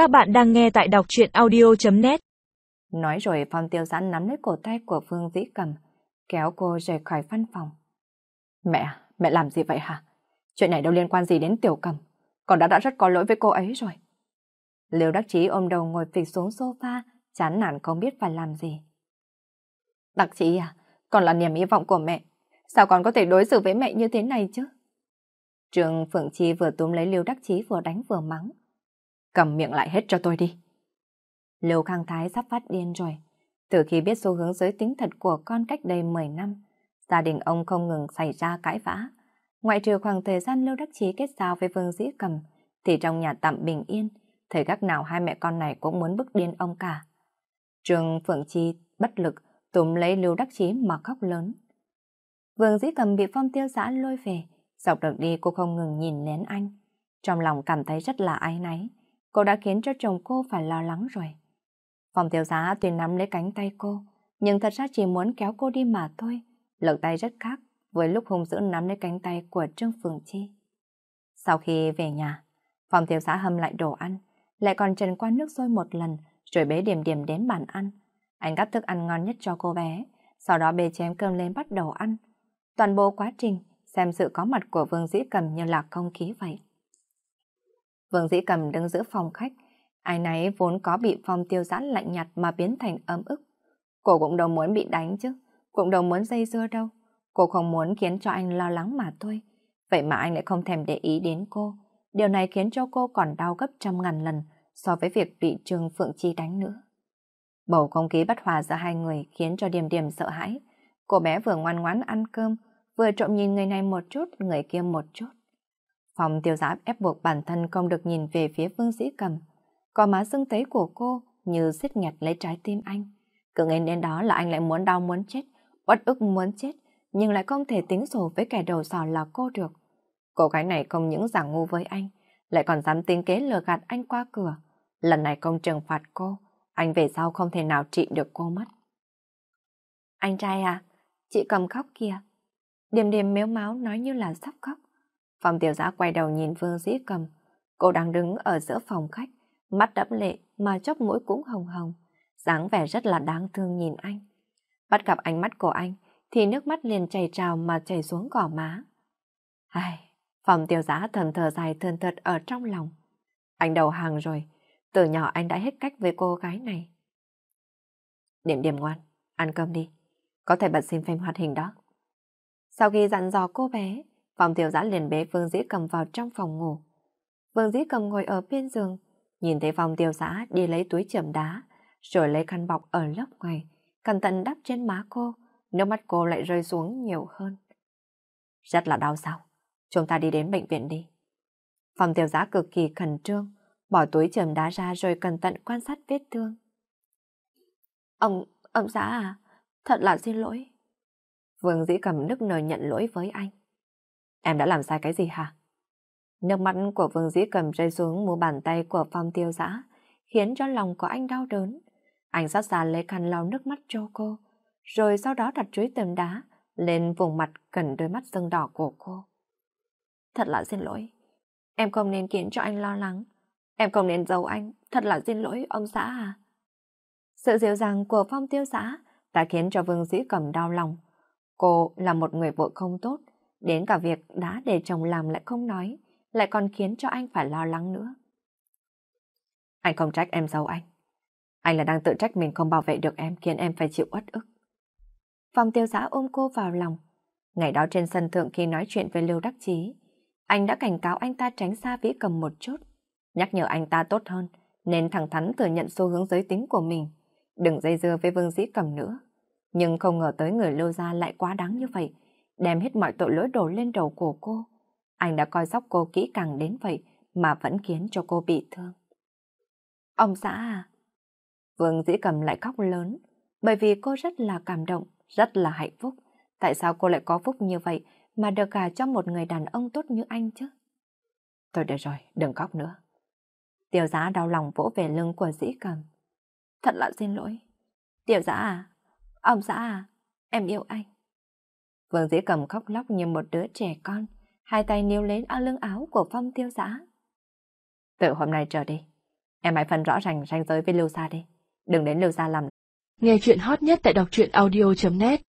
Các bạn đang nghe tại đọc chuyện audio.net Nói rồi Phong tiêu Giãn nắm lấy cổ tay của Phương Dĩ Cầm, kéo cô rời khỏi văn phòng. Mẹ, à, mẹ làm gì vậy hả? Chuyện này đâu liên quan gì đến Tiểu Cầm, còn đã đã rất có lỗi với cô ấy rồi. Liêu đắc chí ôm đầu ngồi phịch xuống sofa, chán nản không biết phải làm gì. Đắc chí à, còn là niềm hy vọng của mẹ, sao con có thể đối xử với mẹ như thế này chứ? Trường Phượng Chi vừa túm lấy Liêu Đắc Chí vừa đánh vừa mắng. Cầm miệng lại hết cho tôi đi. Lưu Khang Thái sắp phát điên rồi. Từ khi biết xu hướng giới tính thật của con cách đây 10 năm, gia đình ông không ngừng xảy ra cãi vã. Ngoại trừ khoảng thời gian Lưu Đắc Chí kết giao với Vương Dĩ Cầm, thì trong nhà tạm bình yên, thời khắc nào hai mẹ con này cũng muốn bức điên ông cả. Trường Phượng Chi bất lực túm lấy Lưu Đắc Chí mà khóc lớn. Vương Dĩ Cầm bị phong tiêu giã lôi về, dọc đường đi cô không ngừng nhìn lén anh. Trong lòng cảm thấy rất là ai náy, cô đã khiến cho chồng cô phải lo lắng rồi. Phong tiểu giá tuy nắm lấy cánh tay cô, nhưng thật ra chỉ muốn kéo cô đi mà thôi. Lực tay rất khác với lúc hung dữ nắm lấy cánh tay của Trương Phường Chi. Sau khi về nhà, Phong tiểu giá hâm lại đồ ăn, lại còn trần qua nước sôi một lần, rồi bế điểm điểm đến bàn ăn. Anh gắp thức ăn ngon nhất cho cô bé, sau đó bê chém cơm lên bắt đầu ăn. Toàn bộ quá trình, xem sự có mặt của Vương Dĩ Cầm như là không khí vậy. Vương Dĩ Cầm đứng giữa phòng khách, ai nấy vốn có bị phong tiêu giãn lạnh nhạt mà biến thành ấm ức. Cô cũng đâu muốn bị đánh chứ, cũng đâu muốn dây dưa đâu. Cô không muốn khiến cho anh lo lắng mà thôi. Vậy mà anh lại không thèm để ý đến cô. Điều này khiến cho cô còn đau gấp trăm ngàn lần so với việc bị Trương Phượng Chi đánh nữa. Bầu không khí bất hòa giữa hai người khiến cho Điềm Điềm sợ hãi. Cô bé vừa ngoan ngoãn ăn cơm, vừa trộm nhìn người này một chút, người kia một chút. Phòng tiêu giã ép buộc bản thân không được nhìn về phía Vương Dĩ Cầm. Có má sưng tấy của cô như siết nghẹt lấy trái tim anh. Cứ nghe đến đó là anh lại muốn đau muốn chết, uất ức muốn chết, nhưng lại không thể tính sổ với kẻ đầu sò là cô được. Cô gái này không những giả ngu với anh, lại còn dám tính kế lừa gạt anh qua cửa. Lần này không trừng phạt cô, anh về sau không thể nào trị được cô mất. Anh trai à, chị cầm khóc kìa. Điềm điềm méo máu nói như là sắp khóc. Phòng tiểu giã quay đầu nhìn Vương Dĩ Cầm. Cô đang đứng ở giữa phòng khách, mắt đẫm lệ mà chốc mũi cũng hồng hồng. dáng vẻ rất là đáng thương nhìn anh. Bắt gặp ánh mắt của anh, thì nước mắt liền chảy trào mà chảy xuống gò má. Ai, phòng tiểu giã thầm thờ dài thườn thật ở trong lòng. Anh đầu hàng rồi, từ nhỏ anh đã hết cách với cô gái này. Điểm điểm ngoan, ăn cơm đi. Có thể bật xin phim hoạt hình đó. Sau khi dặn dò cô bé, phòng tiểu giã liền bế Vương Dĩ Cầm vào trong phòng ngủ. Vương Dĩ Cầm ngồi ở bên giường, nhìn thấy phòng tiểu giã đi lấy túi chẩm đá, rồi lấy khăn bọc ở lớp ngoài, cẩn thận đắp trên má cô, nước mắt cô lại rơi xuống nhiều hơn. Rất là đau sao? Chúng ta đi đến bệnh viện đi. Phòng tiểu giã cực kỳ khẩn trương, bỏ túi chườm đá ra rồi cẩn thận quan sát vết thương. Ông, ông xã à, thật là xin lỗi. Vương dĩ cầm nước nở nhận lỗi với anh. Em đã làm sai cái gì hả? Nước mắt của Vương dĩ cầm rơi xuống mu bàn tay của phong tiêu giã, khiến cho lòng của anh đau đớn. Anh sát xa lấy khăn lau nước mắt cho cô, rồi sau đó đặt chuối tầm đá lên vùng mặt gần đôi mắt sưng đỏ của cô. Thật là xin lỗi. Em không nên khiến cho anh lo lắng. Em không nên giấu anh. Thật là xin lỗi ông xã à. Sự dịu dàng của phong tiêu xã đã khiến cho Vương Dĩ Cầm đau lòng. Cô là một người vợ không tốt, đến cả việc đã để chồng làm lại không nói, lại còn khiến cho anh phải lo lắng nữa. Anh không trách em giấu anh. Anh là đang tự trách mình không bảo vệ được em khiến em phải chịu uất ức. Phòng tiêu giã ôm cô vào lòng. Ngày đó trên sân thượng khi nói chuyện với Lưu Đắc Chí, anh đã cảnh cáo anh ta tránh xa vĩ cầm một chút, nhắc nhở anh ta tốt hơn, nên thẳng thắn thừa nhận xu hướng giới tính của mình. Đừng dây dưa với Vương Dĩ Cầm nữa. Nhưng không ngờ tới người lưu gia lại quá đáng như vậy, đem hết mọi tội lỗi đổ lên đầu của cô. Anh đã coi sóc cô kỹ càng đến vậy mà vẫn khiến cho cô bị thương. Ông xã à? Vương Dĩ Cầm lại khóc lớn, bởi vì cô rất là cảm động, rất là hạnh phúc. Tại sao cô lại có phúc như vậy mà được gả cho một người đàn ông tốt như anh chứ? Thôi được rồi, đừng khóc nữa. Tiểu giá đau lòng vỗ về lưng của Dĩ Cầm. Thật là xin lỗi. Tiểu giá à, Ông xã à, em yêu anh. Vương Dĩ cầm khóc lóc như một đứa trẻ con, hai tay níu lấy áo lưng áo của phong tiêu giã. Từ hôm nay trở đi, Em hãy phân rõ ràng ranh giới với Lưu Sa đi. Đừng đến Lưu Sa làm. Nghe chuyện hot nhất tại đọc truyện audio.net